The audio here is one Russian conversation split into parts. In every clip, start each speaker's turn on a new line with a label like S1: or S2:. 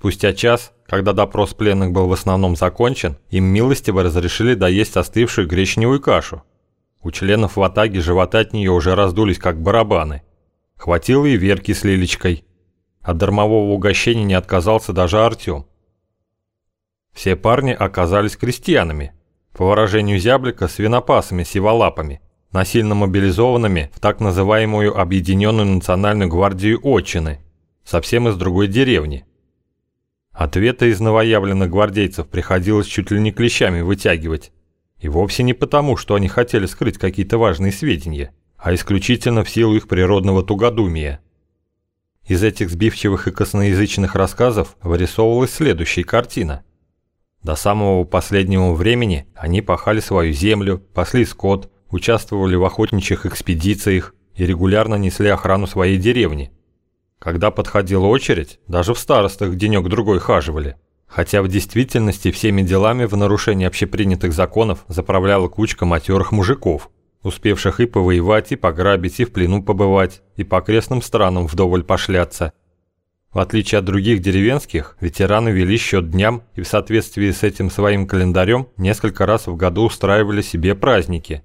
S1: Спустя час, когда допрос пленных был в основном закончен, им милостиво разрешили доесть остывшую гречневую кашу. У членов в атаге живота от нее уже раздулись как барабаны. Хватило и Верки с Лилечкой. От дармового угощения не отказался даже Артем. Все парни оказались крестьянами, по выражению зяблика, свинопасами-сиволапами, насильно мобилизованными в так называемую Объединенную национальную гвардию Отчины, совсем из другой деревни. Ответы из новоявленных гвардейцев приходилось чуть ли не клещами вытягивать. И вовсе не потому, что они хотели скрыть какие-то важные сведения, а исключительно в силу их природного тугодумия. Из этих сбивчивых и косноязычных рассказов вырисовывалась следующая картина – до самого последнего времени они пахали свою землю, пасли скот, участвовали в охотничьих экспедициях и регулярно несли охрану своей деревни. Когда подходила очередь, даже в старостах денек-другой хаживали. Хотя в действительности всеми делами в нарушении общепринятых законов заправляла кучка матерых мужиков, успевших и повоевать, и пограбить, и в плену побывать, и по окрестным странам вдоволь пошляться – в отличие от других деревенских, ветераны вели счет дням и в соответствии с этим своим календарем несколько раз в году устраивали себе праздники.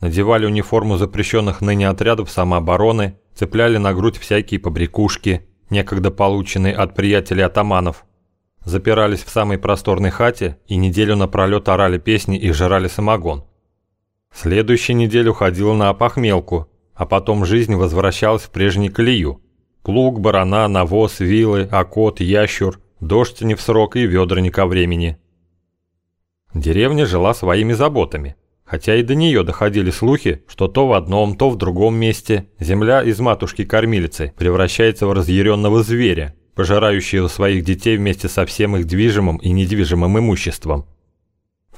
S1: Надевали униформу запрещенных ныне отрядов самообороны, цепляли на грудь всякие побрякушки, некогда полученные от приятелей атаманов. Запирались в самой просторной хате и неделю напролет орали песни и жрали самогон. Следующая неделя уходила на опахмелку, а потом жизнь возвращалась в прежний колею – Плуг, барана, навоз, вилы, окот, ящур, дождь не в срок и ведра не ко времени. Деревня жила своими заботами, хотя и до нее доходили слухи, что то в одном, то в другом месте земля из матушки-кормилицы превращается в разъяренного зверя, пожирающего своих детей вместе со всем их движимым и недвижимым имуществом.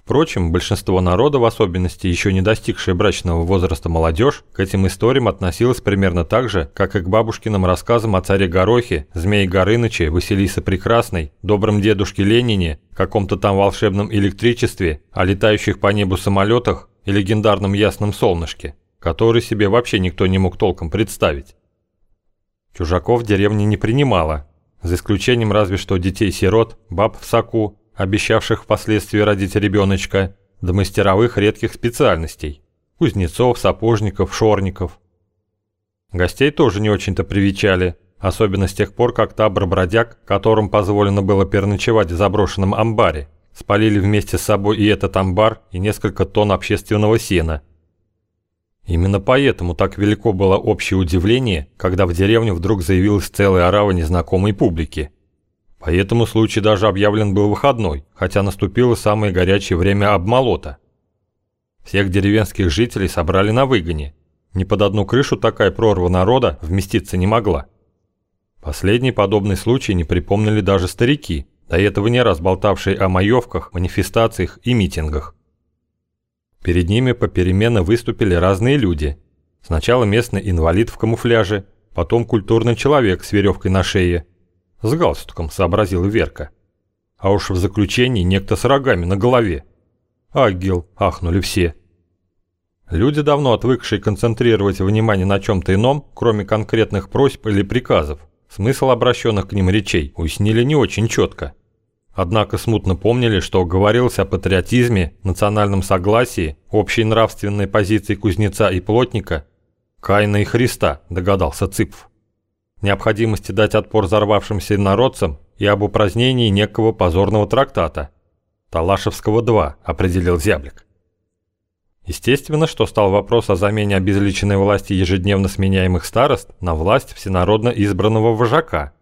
S1: Впрочем, большинство народа, в особенности еще не достигшая брачного возраста молодежь, к этим историям относилась примерно так же, как и к бабушкиным рассказам о царе Горохе, Змее Горыныче, Василисе Прекрасной, добром дедушке Ленине, каком-то там волшебном электричестве, о летающих по небу самолетах и легендарном ясном солнышке, который себе вообще никто не мог толком представить. Чужаков деревни не принимала, за исключением разве что детей-сирот, баб в соку, обещавших впоследствии родить ребеночка, до мастеровых редких специальностей – кузнецов, сапожников, шорников. Гостей тоже не очень-то привечали, особенно с тех пор, как табор-бродяг, которым позволено было переночевать в заброшенном амбаре, спалили вместе с собой и этот амбар, и несколько тонн общественного сена. Именно поэтому так велико было общее удивление, когда в деревню вдруг заявилась целая орава незнакомой публики – по этому случаю даже объявлен был выходной, хотя наступило самое горячее время обмолота. Всех деревенских жителей собрали на выгоне. Ни под одну крышу такая прорва народа вместиться не могла. Последний подобный случай не припомнили даже старики, до этого не раз болтавшие о маевках, манифестациях и митингах. Перед ними попеременно выступили разные люди. Сначала местный инвалид в камуфляже, потом культурный человек с веревкой на шее – с галстуком, сообразила Верка. А уж в заключении некто с рогами на голове. Агил, ахнули все. Люди, давно отвыкшие концентрировать внимание на чем-то ином, кроме конкретных просьб или приказов, смысл обращенных к ним речей уяснили не очень четко. Однако смутно помнили, что говорилось о патриотизме, национальном согласии, общей нравственной позиции кузнеца и плотника, Каина и Христа, догадался Цыпф необходимости дать отпор взорвавшимся народцам и об упразднении некого позорного трактата. Талашевского-2, определил Зяблик. Естественно, что стал вопрос о замене обезличенной власти ежедневно сменяемых старост на власть всенародно избранного вожака.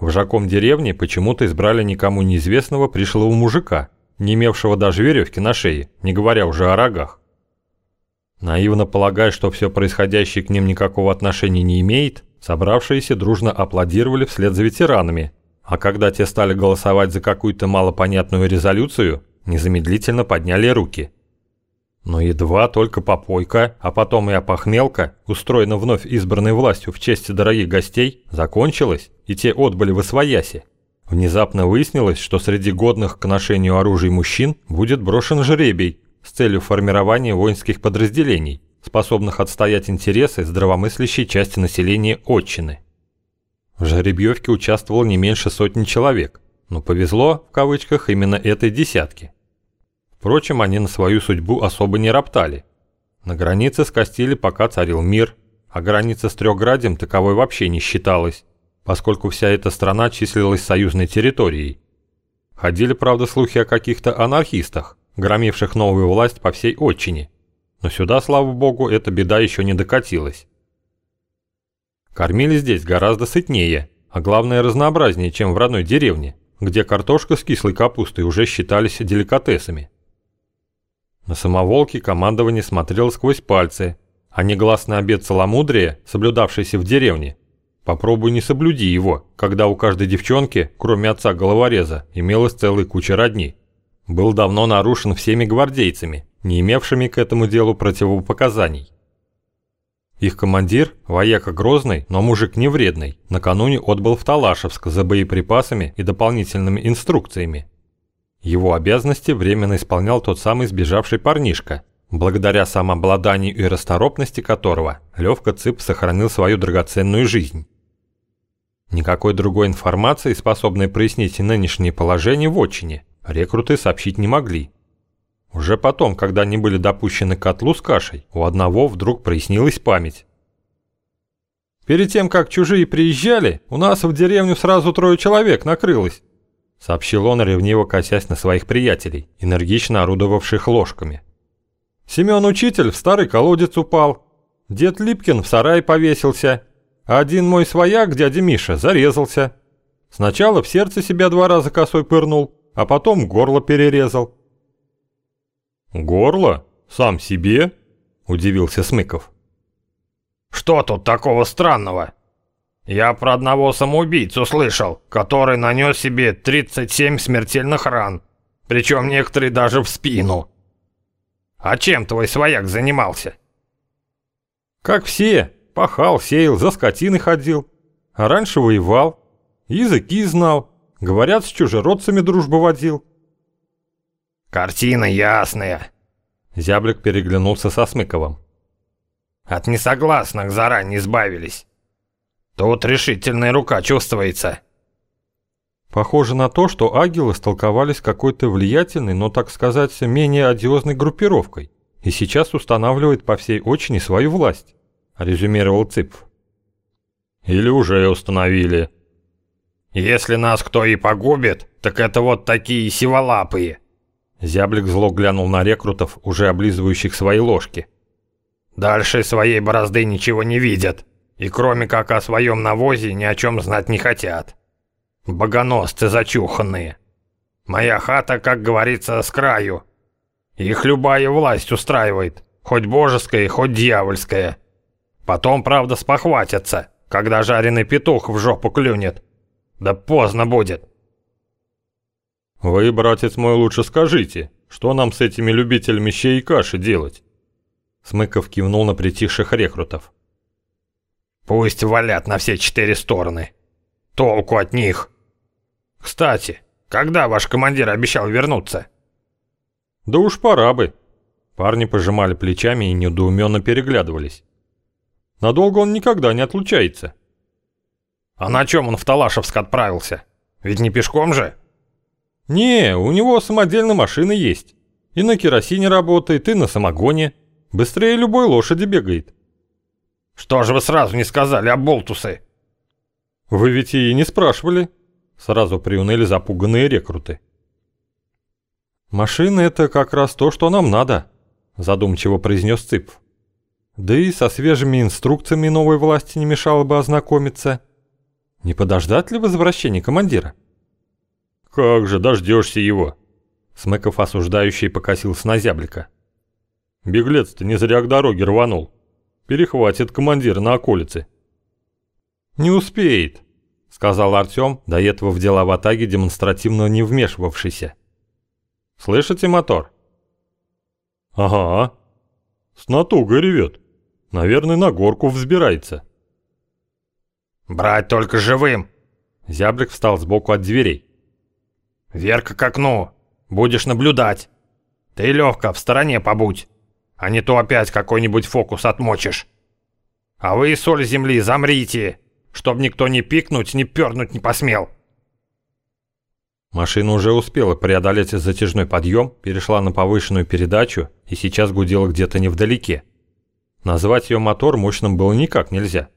S1: Вожаком деревни почему-то избрали никому неизвестного пришлого мужика, не имевшего даже веревки на шее, не говоря уже о рогах. Наивно полагая, что все происходящее к ним никакого отношения не имеет, Собравшиеся дружно аплодировали вслед за ветеранами, а когда те стали голосовать за какую-то малопонятную резолюцию, незамедлительно подняли руки. Но едва только попойка, а потом и опохмелка, устроена вновь избранной властью в честь дорогих гостей, закончилась, и те отбыли в освояси. Внезапно выяснилось, что среди годных к ношению оружия мужчин будет брошен жребий с целью формирования воинских подразделений способных отстоять интересы здравомыслящей части населения отчины. В жеребьевке участвовало не меньше сотни человек, но повезло, в кавычках, именно этой десятке. Впрочем, они на свою судьбу особо не роптали. На границе с Кастили пока царил мир, а граница с Трехградем таковой вообще не считалась, поскольку вся эта страна числилась союзной территорией. Ходили, правда, слухи о каких-то анархистах, громивших новую власть по всей отчине. Но сюда, слава богу, эта беда еще не докатилась. Кормили здесь гораздо сытнее, а главное разнообразнее, чем в родной деревне, где картошка с кислой капустой уже считались деликатесами. На самоволке командование смотрело сквозь пальцы, а негласный обед целомудрия, соблюдавшийся в деревне, попробуй не соблюди его, когда у каждой девчонки, кроме отца головореза, имелась целая куча родней был давно нарушен всеми гвардейцами, не имевшими к этому делу противопоказаний. Их командир, вояка грозный, но мужик не вредный, накануне отбыл в Талашевск за боеприпасами и дополнительными инструкциями. Его обязанности временно исполнял тот самый сбежавший парнишка, благодаря самообладанию и расторопности которого Левка Цып сохранил свою драгоценную жизнь. Никакой другой информации, способной прояснить нынешнее положение в отчине, рекруты сообщить не могли. Уже потом, когда они были допущены к котлу с кашей, у одного вдруг прояснилась память. «Перед тем, как чужие приезжали, у нас в деревню сразу трое человек накрылось», сообщил он, ревниво косясь на своих приятелей, энергично орудовавших ложками. «Семен Учитель в старый колодец упал, дед Липкин в сарай повесился, а один мой свояк, дядя Миша, зарезался. Сначала в сердце себя два раза косой пырнул, а потом горло перерезал». «Горло? Сам себе?» – удивился Смыков.
S2: «Что тут такого странного? Я про одного самоубийцу слышал, который нанес себе 37 смертельных ран, причем некоторые даже в спину. А чем твой свояк занимался?»
S1: «Как все. Пахал, сеял, за скотиной ходил. А раньше воевал. Языки знал. Говорят, с чужеродцами дружбу водил».
S2: «Картина ясная!»
S1: Зяблик переглянулся со Смыковым.
S2: «От несогласных заранее избавились. Тут решительная рука чувствуется».
S1: Похоже на то, что агилы столковались какой-то влиятельной, но, так сказать, менее одиозной группировкой и сейчас устанавливает по всей очине свою власть, резюмировал Цыпф.
S2: Или уже установили. Если нас кто и погубит, так это вот такие сиволапые.
S1: Зяблик зло глянул на рекрутов, уже облизывающих свои ложки.
S2: «Дальше своей борозды ничего не видят, и кроме как о своем навозе ни о чем знать не хотят. Богоносцы зачуханные. Моя хата, как говорится, с краю. Их любая власть устраивает, хоть божеская, хоть дьявольская. Потом, правда, спохватятся, когда жареный петух в жопу клюнет. Да поздно будет».
S1: «Вы, братец мой, лучше скажите, что нам с этими любителями щей и каши делать?» Смыков кивнул на притихших рекрутов.
S2: «Пусть валят на все четыре стороны. Толку от них. Кстати, когда ваш командир обещал вернуться?»
S1: «Да уж пора бы». Парни пожимали плечами и недоуменно переглядывались. «Надолго он никогда не отлучается».
S2: «А на чем он в Талашевск отправился? Ведь не пешком же?»
S1: «Не, у него самодельная машина есть. И на керосине работает, и на самогоне. Быстрее любой лошади бегает».
S2: «Что же вы сразу не сказали о болтусы?»
S1: «Вы ведь и не спрашивали». Сразу приуныли запуганные рекруты. «Машина — это как раз то, что нам надо», — задумчиво произнес Цып. «Да и со свежими инструкциями новой власти не мешало бы ознакомиться. Не подождать ли возвращения командира?»
S2: «Как же дождешься его?»
S1: Смыков осуждающий покосился на зяблика.
S2: «Беглец-то не зря к дороге рванул. Перехватит командир на околице».
S1: «Не успеет», — сказал Артем, до этого в дела в Атаге демонстративно не вмешивавшийся. «Слышите мотор?»
S2: «Ага. С натугой ревет. Наверное, на горку взбирается». «Брать только живым!»
S1: Зяблик встал сбоку от дверей.
S2: «Верка к окну. Будешь наблюдать. Ты, Левка, в стороне побудь, а не то опять какой-нибудь фокус отмочишь. А вы, соль земли, замрите. Чтоб никто ни пикнуть, ни пернуть не посмел.
S1: Машина уже успела преодолеть затяжной подъем, перешла на повышенную передачу и сейчас гудела где-то невдалеке. Назвать ее мотор мощным было никак нельзя.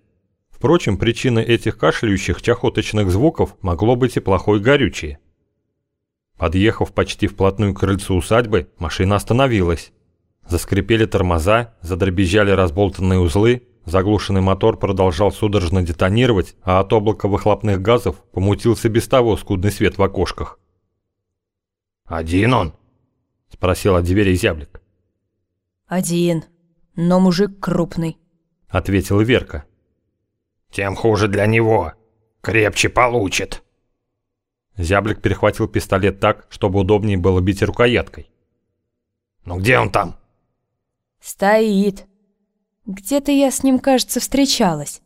S1: Впрочем, причиной этих кашляющих чахоточных звуков могло быть и плохое горючее. Подъехав почти вплотную к крыльцу усадьбы, машина остановилась. Заскрипели тормоза, задребезжали разболтанные узлы, заглушенный мотор продолжал судорожно детонировать, а от облака выхлопных газов помутился без того скудный свет в окошках.
S2: «Один он?»
S1: – спросил от двери зяблик.
S3: «Один, но мужик крупный», –
S1: ответила Верка.
S2: «Тем хуже для него. Крепче получит».
S1: Зяблик перехватил пистолет так, чтобы удобнее было бить рукояткой.
S2: «Ну где он там?»
S3: «Стоит. Где-то я с ним, кажется, встречалась.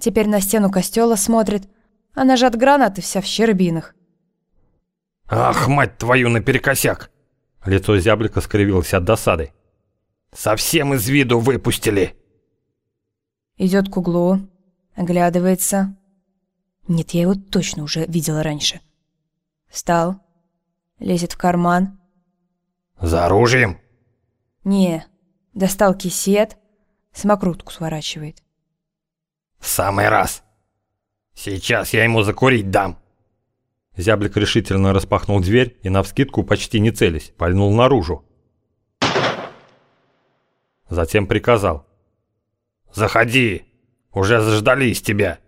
S3: Теперь на стену костела смотрит, а нажат гранаты вся в щербинах».
S2: «Ах, мать твою, наперекосяк!»
S1: Лицо зяблика скривилось от досады.
S2: «Совсем из виду выпустили!»
S3: Идет к углу, оглядывается. Нет, я его точно уже видела раньше. Встал, лезет в карман.
S2: «За оружием?»
S3: Не, достал кисет, самокрутку сворачивает.
S2: «В самый раз! Сейчас я ему закурить дам!»
S1: Зяблик решительно распахнул дверь и, навскидку, почти не целясь, пальнул наружу. Затем приказал.
S2: «Заходи! Уже заждались тебя!»